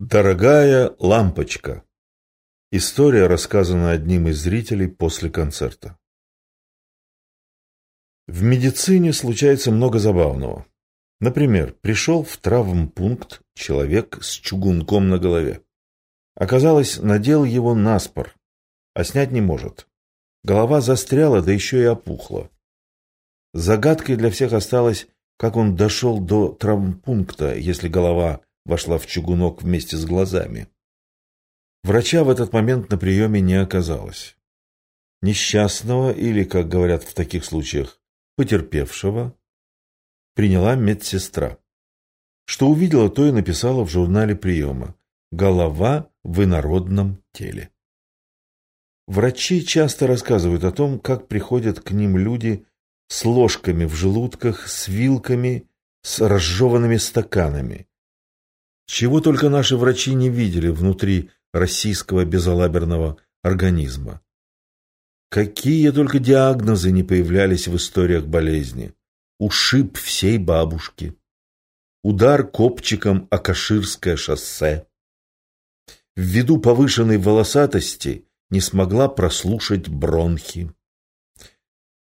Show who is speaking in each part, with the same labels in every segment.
Speaker 1: Дорогая лампочка. История рассказана одним из зрителей после концерта. В медицине случается много забавного. Например, пришел в травмпункт человек с чугунком на голове. Оказалось, надел его наспор, а снять не может. Голова застряла, да еще и опухла. Загадкой для всех осталось, как он дошел до травмпункта, если голова вошла в чугунок вместе с глазами. Врача в этот момент на приеме не оказалось. Несчастного или, как говорят в таких случаях, потерпевшего приняла медсестра. Что увидела, то и написала в журнале приема. Голова в инородном теле. Врачи часто рассказывают о том, как приходят к ним люди с ложками в желудках, с вилками, с разжеванными стаканами. Чего только наши врачи не видели внутри российского безалаберного организма. Какие только диагнозы не появлялись в историях болезни. Ушиб всей бабушки. Удар копчиком о Каширское шоссе. Ввиду повышенной волосатости не смогла прослушать бронхи.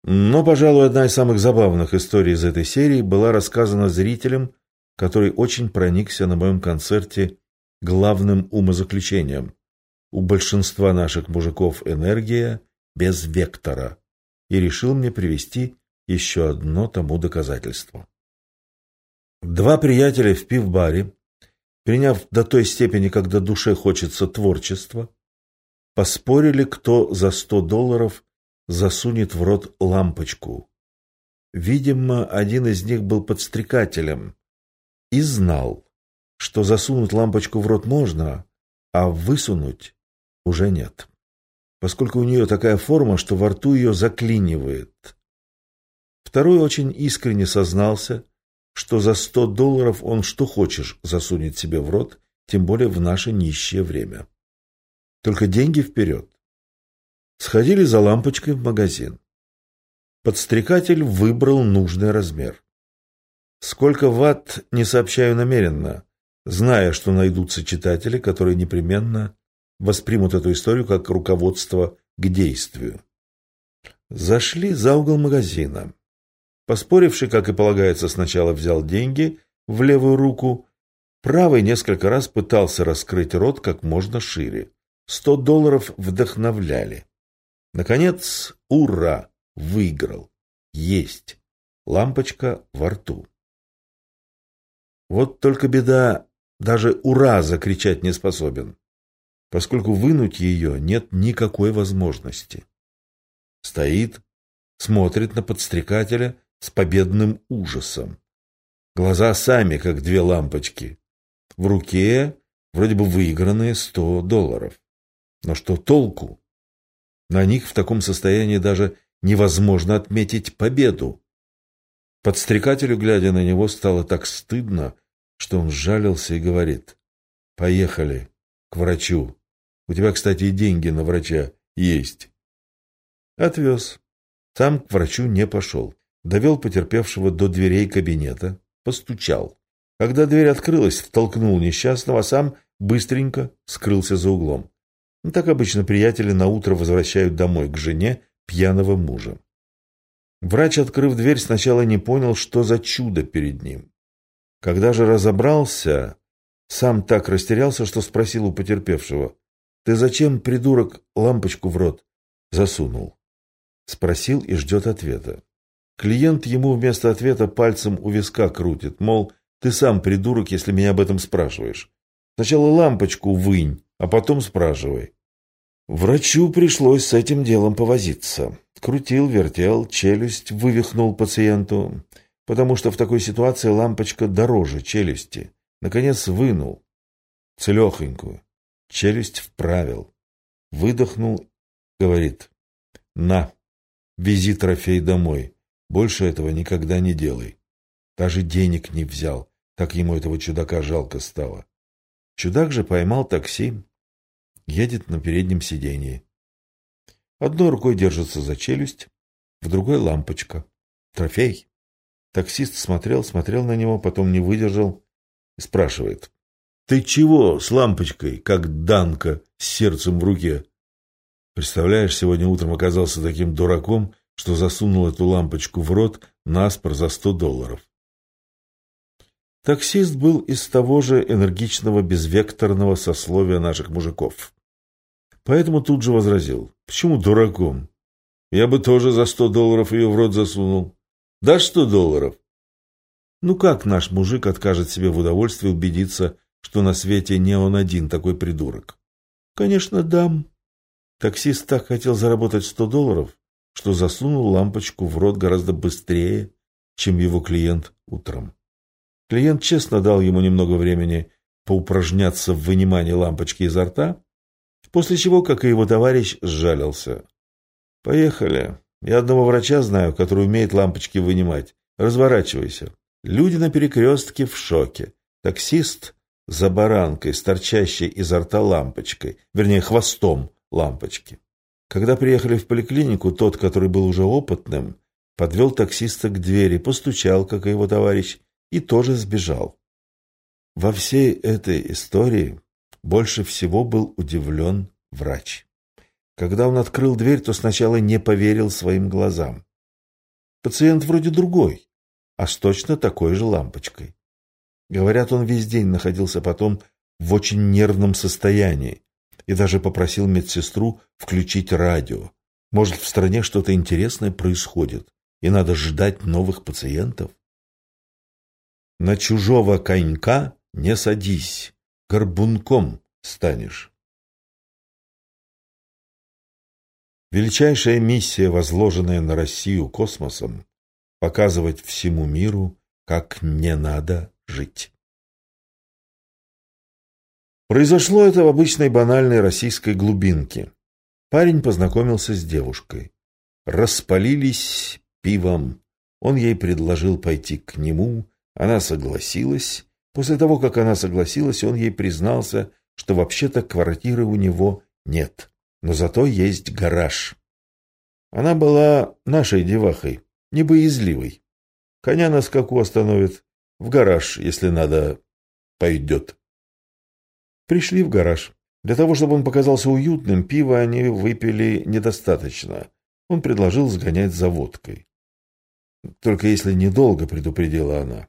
Speaker 1: Но, пожалуй, одна из самых забавных историй из этой серии была рассказана зрителям который очень проникся на моем концерте главным умозаключением. У большинства наших мужиков энергия без вектора. И решил мне привести еще одно тому доказательство. Два приятеля в пивбаре, приняв до той степени, когда душе хочется творчества, поспорили, кто за сто долларов засунет в рот лампочку. Видимо, один из них был подстрекателем, и знал, что засунуть лампочку в рот можно, а высунуть уже нет, поскольку у нее такая форма, что во рту ее заклинивает. Второй очень искренне сознался, что за сто долларов он что хочешь засунет себе в рот, тем более в наше нищее время. Только деньги вперед. Сходили за лампочкой в магазин. Подстрекатель выбрал нужный размер. Сколько ватт, не сообщаю намеренно, зная, что найдутся читатели, которые непременно воспримут эту историю как руководство к действию. Зашли за угол магазина. Поспоривший, как и полагается, сначала взял деньги в левую руку, правый несколько раз пытался раскрыть рот как можно шире. Сто долларов вдохновляли. Наконец, ура! Выиграл. Есть. Лампочка во рту. Вот только беда, даже «Ура!» закричать не способен, поскольку вынуть ее нет никакой возможности. Стоит, смотрит на подстрекателя с победным ужасом. Глаза сами, как две лампочки. В руке вроде бы выигранные сто долларов. Но что толку? На них в таком состоянии даже невозможно отметить победу. Подстрекателю, глядя на него, стало так стыдно, что он сжалился и говорит, «Поехали к врачу. У тебя, кстати, и деньги на врача есть». Отвез. Сам к врачу не пошел. Довел потерпевшего до дверей кабинета, постучал. Когда дверь открылась, втолкнул несчастного, а сам быстренько скрылся за углом. Ну, так обычно приятели на утро возвращают домой к жене пьяного мужа. Врач, открыв дверь, сначала не понял, что за чудо перед ним. Когда же разобрался, сам так растерялся, что спросил у потерпевшего, «Ты зачем, придурок, лампочку в рот засунул?» Спросил и ждет ответа. Клиент ему вместо ответа пальцем у виска крутит, мол, ты сам придурок, если меня об этом спрашиваешь. Сначала лампочку вынь, а потом спрашивай. Врачу пришлось с этим делом повозиться. Крутил, вертел, челюсть вывихнул пациенту, потому что в такой ситуации лампочка дороже челюсти. Наконец вынул. Целехонькую. Челюсть вправил. Выдохнул, говорит. На, вези трофей домой. Больше этого никогда не делай. Даже денег не взял. Так ему этого чудака жалко стало. Чудак же поймал такси. Едет на переднем сиденье. Одной рукой держится за челюсть, в другой лампочка. Трофей. Таксист смотрел, смотрел на него, потом не выдержал и спрашивает. Ты чего с лампочкой, как Данка с сердцем в руке? Представляешь, сегодня утром оказался таким дураком, что засунул эту лампочку в рот наспор за сто долларов. Таксист был из того же энергичного безвекторного сословия наших мужиков. Поэтому тут же возразил. Почему дураком? Я бы тоже за сто долларов ее в рот засунул. Да сто долларов? Ну как наш мужик откажет себе в удовольствии убедиться, что на свете не он один такой придурок? Конечно, дам. Таксист так хотел заработать сто долларов, что засунул лампочку в рот гораздо быстрее, чем его клиент утром. Клиент честно дал ему немного времени поупражняться в вынимании лампочки изо рта, после чего, как и его товарищ, сжалился. «Поехали. Я одного врача знаю, который умеет лампочки вынимать. Разворачивайся». Люди на перекрестке в шоке. Таксист за баранкой, с торчащей изо рта лампочкой, вернее, хвостом лампочки. Когда приехали в поликлинику, тот, который был уже опытным, подвел таксиста к двери, постучал, как и его товарищ, и тоже сбежал. Во всей этой истории больше всего был удивлен врач. Когда он открыл дверь, то сначала не поверил своим глазам. Пациент вроде другой, а с точно такой же лампочкой. Говорят, он весь день находился потом в очень нервном состоянии и даже попросил медсестру включить радио. Может, в стране что-то интересное происходит, и надо ждать новых пациентов? На чужого конька не садись, горбунком станешь. Величайшая миссия, возложенная на Россию космосом, показывать всему миру, как не надо жить. Произошло это в обычной банальной российской глубинке. Парень познакомился с девушкой. Распалились пивом. Он ей предложил пойти к нему, она согласилась. После того, как она согласилась, он ей признался, что вообще-то квартиры у него нет, но зато есть гараж. Она была нашей девахой, небоязливой. Коня на скаку остановит, в гараж, если надо, пойдет. Пришли в гараж. Для того, чтобы он показался уютным, пива они выпили недостаточно. Он предложил сгонять за водкой. Только если недолго, предупредила она.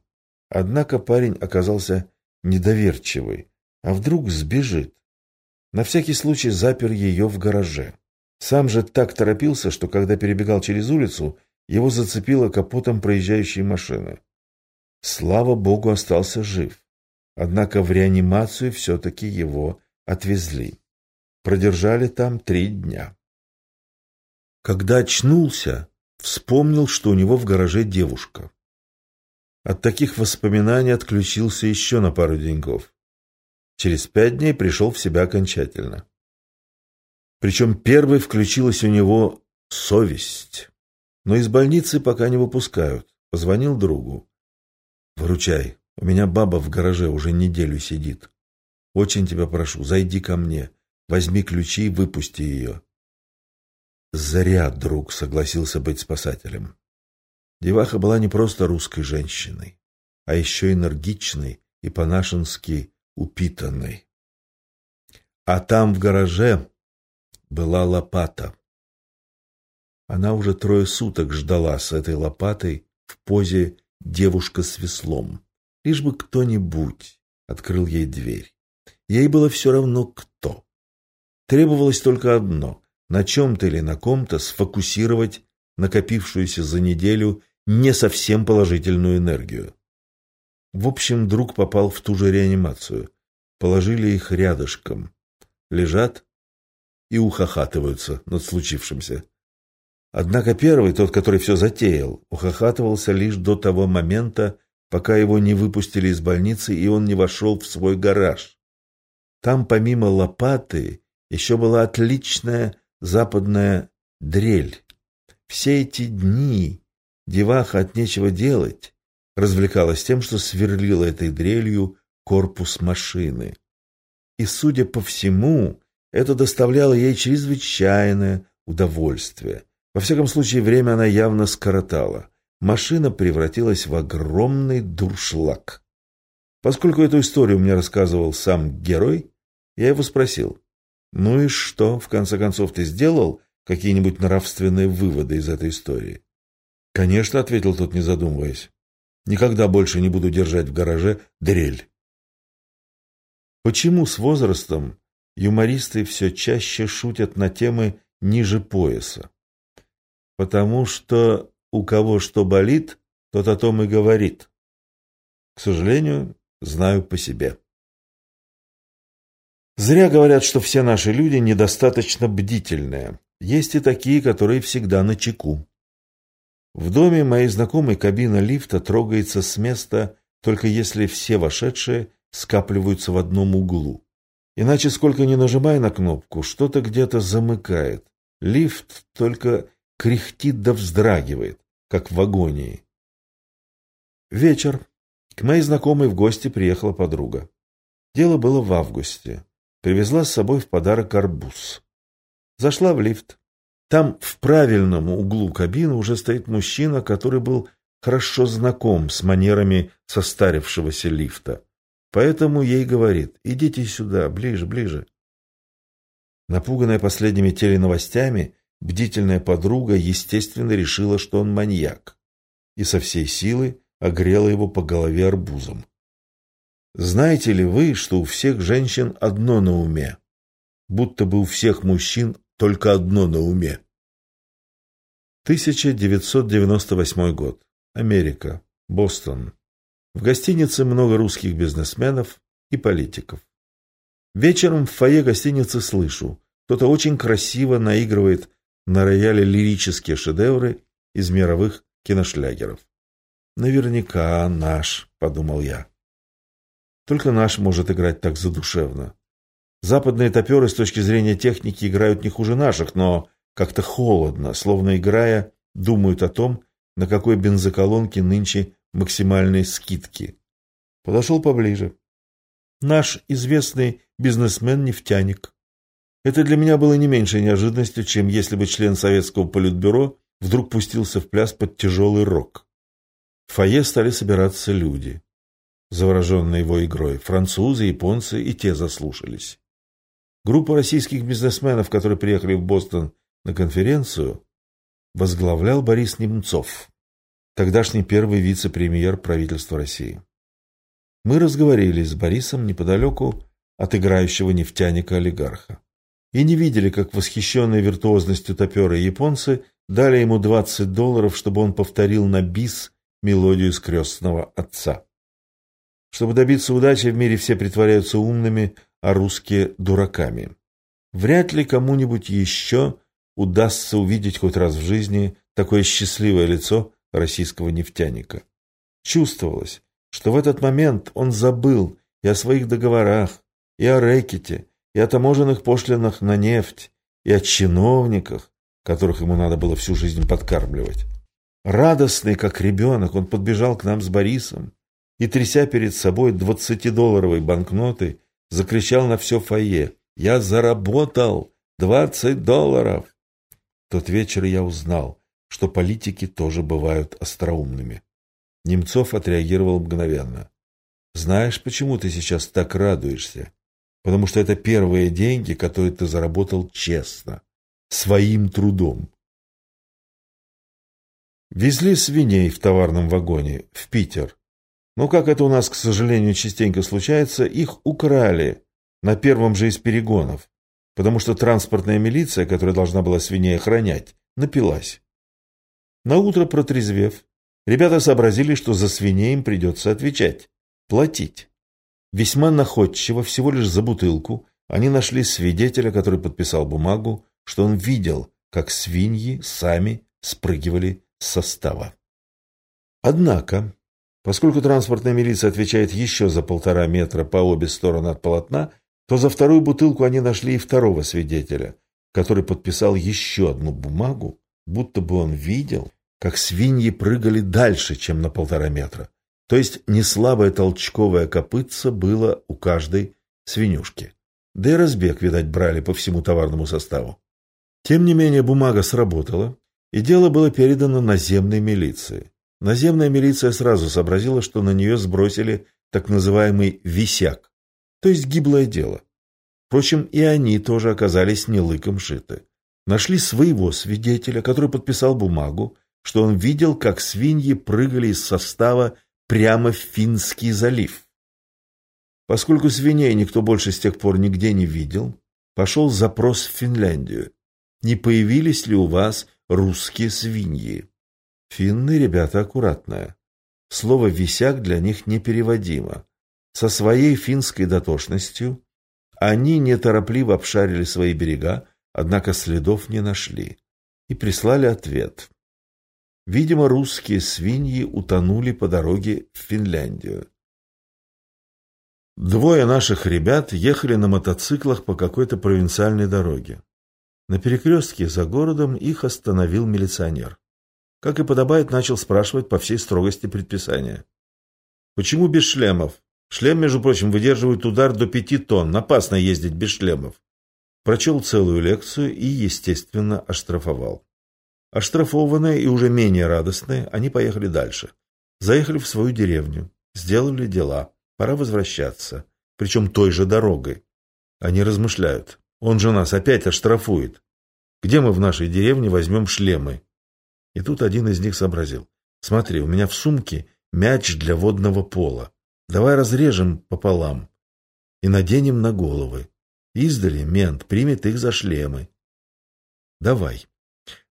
Speaker 1: Однако парень оказался недоверчивый. А вдруг сбежит? На всякий случай запер ее в гараже. Сам же так торопился, что когда перебегал через улицу, его зацепило капотом проезжающей машины. Слава богу, остался жив. Однако в реанимацию все-таки его отвезли. Продержали там три дня. Когда очнулся, вспомнил, что у него в гараже девушка. От таких воспоминаний отключился еще на пару деньков. Через пять дней пришел в себя окончательно. Причем первой включилась у него совесть. Но из больницы пока не выпускают. Позвонил другу. «Выручай, у меня баба в гараже уже неделю сидит. Очень тебя прошу, зайди ко мне, возьми ключи и выпусти ее». Зря друг согласился быть спасателем. Деваха была не просто русской женщиной, а еще энергичной и по-нашенски упитанной. А там в гараже была лопата. Она уже трое суток ждала с этой лопатой в позе девушка с веслом. Лишь бы кто-нибудь открыл ей дверь. Ей было все равно кто. Требовалось только одно — на чем-то или на ком-то сфокусировать накопившуюся за неделю не совсем положительную энергию. В общем, друг попал в ту же реанимацию. Положили их рядышком. Лежат и ухахатываются над случившимся. Однако первый, тот, который все затеял, ухахатывался лишь до того момента, пока его не выпустили из больницы, и он не вошел в свой гараж. Там помимо лопаты еще была отличная западная дрель. Все эти дни Деваха от нечего делать развлекалась тем, что сверлила этой дрелью корпус машины. И, судя по всему, это доставляло ей чрезвычайное удовольствие. Во всяком случае, время она явно скоротала. Машина превратилась в огромный дуршлаг. Поскольку эту историю мне рассказывал сам герой, я его спросил, ну и что, в конце концов, ты сделал какие-нибудь нравственные выводы из этой истории? Конечно, ответил тот, не задумываясь. Никогда больше не буду держать в гараже дрель. Почему с возрастом юмористы все чаще шутят на темы ниже пояса? Потому что у кого что болит, тот о том и говорит. К сожалению, знаю по себе. Зря говорят, что все наши люди недостаточно бдительные. Есть и такие, которые всегда на чеку. В доме моей знакомой кабина лифта трогается с места, только если все вошедшие скапливаются в одном углу. Иначе сколько ни нажимай на кнопку, что-то где-то замыкает. Лифт только кряхтит да вздрагивает, как в агонии. Вечер. К моей знакомой в гости приехала подруга. Дело было в августе. Привезла с собой в подарок арбуз. Зашла в лифт. Там в правильном углу кабины уже стоит мужчина, который был хорошо знаком с манерами состарившегося лифта. Поэтому ей говорит, идите сюда, ближе, ближе. Напуганная последними теленовостями, бдительная подруга, естественно, решила, что он маньяк. И со всей силы огрела его по голове арбузом. Знаете ли вы, что у всех женщин одно на уме? Будто бы у всех мужчин только одно на уме. 1998 год. Америка. Бостон. В гостинице много русских бизнесменов и политиков. Вечером в фойе гостиницы слышу, кто-то очень красиво наигрывает на рояле лирические шедевры из мировых киношлягеров. Наверняка наш, подумал я. Только наш может играть так задушевно. Западные топеры с точки зрения техники играют не хуже наших, но как-то холодно, словно играя, думают о том, на какой бензоколонке нынче максимальные скидки. Подошел поближе. Наш известный бизнесмен-нефтяник. Это для меня было не меньшей неожиданностью, чем если бы член советского политбюро вдруг пустился в пляс под тяжелый рок. В фойе стали собираться люди, завороженные его игрой. Французы, японцы и те заслушались. Группа российских бизнесменов, которые приехали в Бостон на конференцию, возглавлял Борис Немцов, тогдашний первый вице-премьер правительства России. Мы разговорились с Борисом неподалеку от играющего нефтяника-олигарха и не видели, как восхищенные виртуозностью топера японцы дали ему 20 долларов, чтобы он повторил на бис мелодию скрестного отца. Чтобы добиться удачи, в мире все притворяются умными, а русские – дураками. Вряд ли кому-нибудь еще удастся увидеть хоть раз в жизни такое счастливое лицо российского нефтяника. Чувствовалось, что в этот момент он забыл и о своих договорах, и о рэкете, и о таможенных пошлинах на нефть, и о чиновниках, которых ему надо было всю жизнь подкармливать. Радостный, как ребенок, он подбежал к нам с Борисом и, тряся перед собой двадцатидолларовой банкноты, закричал на все фойе «Я заработал двадцать долларов!» Тот вечер я узнал, что политики тоже бывают остроумными. Немцов отреагировал мгновенно. «Знаешь, почему ты сейчас так радуешься? Потому что это первые деньги, которые ты заработал честно, своим трудом. Везли свиней в товарном вагоне в Питер. Но, как это у нас, к сожалению, частенько случается, их украли на первом же из перегонов, потому что транспортная милиция, которая должна была свиней охранять, напилась. На утро протрезвев, ребята сообразили, что за свиней им придется отвечать, платить. Весьма находчиво, всего лишь за бутылку, они нашли свидетеля, который подписал бумагу, что он видел, как свиньи сами спрыгивали состава. Однако, поскольку транспортная милиция отвечает еще за полтора метра по обе стороны от полотна, то за вторую бутылку они нашли и второго свидетеля, который подписал еще одну бумагу, будто бы он видел, как свиньи прыгали дальше, чем на полтора метра. То есть неслабое толчковое копытце было у каждой свинюшки. Да и разбег, видать, брали по всему товарному составу. Тем не менее, бумага сработала, и дело было передано наземной милиции. Наземная милиция сразу сообразила, что на нее сбросили так называемый висяк, то есть гиблое дело. Впрочем, и они тоже оказались не лыком шиты. Нашли своего свидетеля, который подписал бумагу, что он видел, как свиньи прыгали из состава прямо в Финский залив. Поскольку свиней никто больше с тех пор нигде не видел, пошел запрос в Финляндию. Не появились ли у вас русские свиньи? Финны ребята аккуратные. Слово «висяк» для них непереводимо. Со своей финской дотошностью они неторопливо обшарили свои берега, однако следов не нашли. И прислали ответ. Видимо, русские свиньи утонули по дороге в Финляндию. Двое наших ребят ехали на мотоциклах по какой-то провинциальной дороге. На перекрестке за городом их остановил милиционер. Как и подобает, начал спрашивать по всей строгости предписания. «Почему без шлемов? Шлем, между прочим, выдерживает удар до пяти тонн. Опасно ездить без шлемов». Прочел целую лекцию и, естественно, оштрафовал. Оштрафованные и уже менее радостные, они поехали дальше. Заехали в свою деревню, сделали дела, пора возвращаться, причем той же дорогой. Они размышляют, он же нас опять оштрафует. Где мы в нашей деревне возьмем шлемы? И тут один из них сообразил. Смотри, у меня в сумке мяч для водного пола. Давай разрежем пополам и наденем на головы. Издали мент примет их за шлемы. Давай.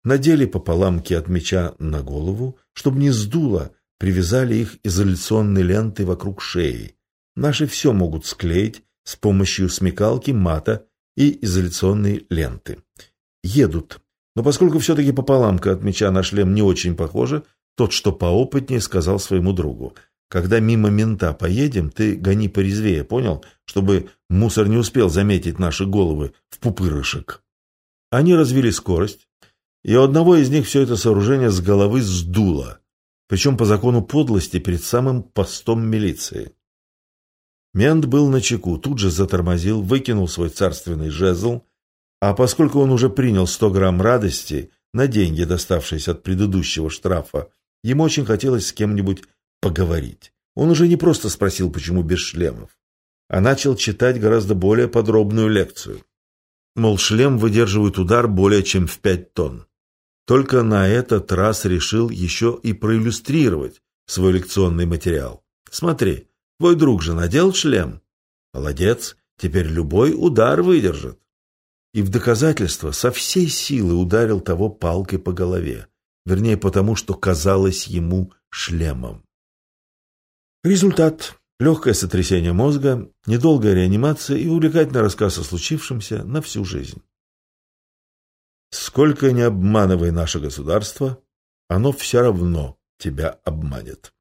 Speaker 1: Надели пополамки от меча на голову, чтобы не сдуло, привязали их изоляционной лентой вокруг шеи. Наши все могут склеить с помощью смекалки, мата и изоляционной ленты. Едут. Но поскольку все-таки пополамка от меча на шлем не очень похожа, тот, что поопытнее, сказал своему другу. «Когда мимо мента поедем, ты гони порезвее, понял? Чтобы мусор не успел заметить наши головы в пупырышек». Они развили скорость, и у одного из них все это сооружение с головы сдуло, причем по закону подлости перед самым постом милиции. Мент был на чеку, тут же затормозил, выкинул свой царственный жезл, а поскольку он уже принял сто грамм радости на деньги, доставшиеся от предыдущего штрафа, ему очень хотелось с кем-нибудь поговорить. Он уже не просто спросил, почему без шлемов, а начал читать гораздо более подробную лекцию. Мол, шлем выдерживает удар более чем в пять тонн. Только на этот раз решил еще и проиллюстрировать свой лекционный материал. Смотри, твой друг же надел шлем. Молодец, теперь любой удар выдержит. И в доказательство со всей силы ударил того палкой по голове. Вернее, потому что казалось ему шлемом. Результат – легкое сотрясение мозга, недолгая реанимация и увлекательный рассказ о случившемся на всю жизнь. Сколько не обманывай наше государство, оно все равно тебя обманет.